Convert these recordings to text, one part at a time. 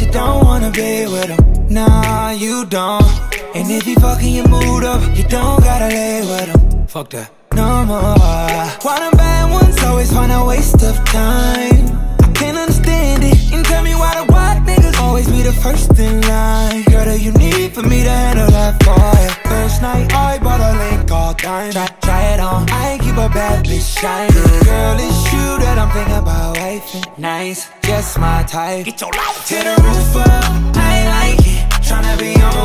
you don't wanna be with him. Nah, you don't. And if he fucking your mood up, you don't gotta lay with him. Fuck that. No more. Why them bad ones always find a waste of time? I can't understand it. And tell me why the white niggas always be the first in line. Girl, do you need for me to handle that you? First night, I bought a link all time. Try, try it on. I a bad bitch shiny. Girl, it's you that I'm thinking about wifing. Nice, just my type. Get your life to the roof up. I like it. Tryna be on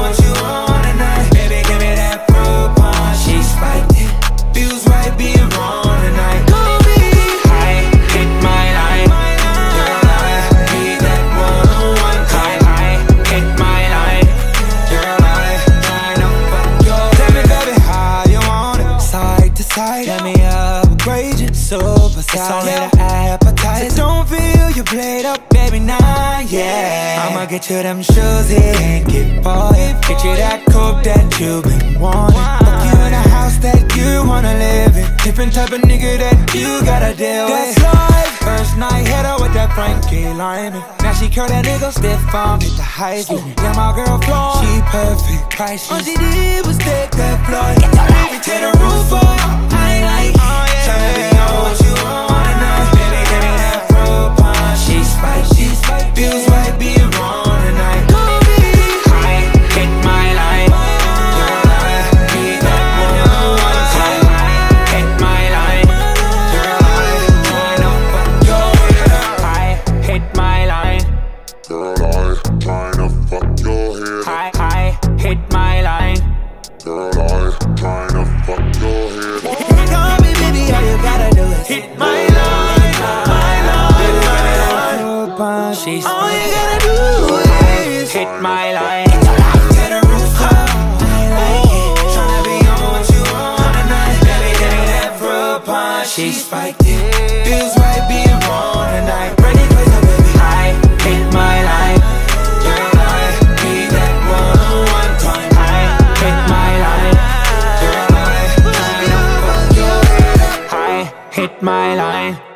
Side Let me upgrade you Super It's only the appetizer. So Don't feel you played up, baby, nah, yeah. I'ma get you them shoes, it ain't get you Get you that coupe that you've been wanting. Fuck you in a house that you wanna live in. Different type of nigga that you gotta deal with. That's life. First night, hit her with that Frankie Lymon. Now she curl that nigga stiff on hit the high school. Yeah, my girl floor, she perfect priceless All she did was take that flight Get your to the roof up All you gotta do is hit my line. Get a. She spiked it. Feels right being wrong tonight. Ready, for I'm baby. I hate my life. Girl, I need that one one time. I hate my life. Girl, I, I, I hate my line.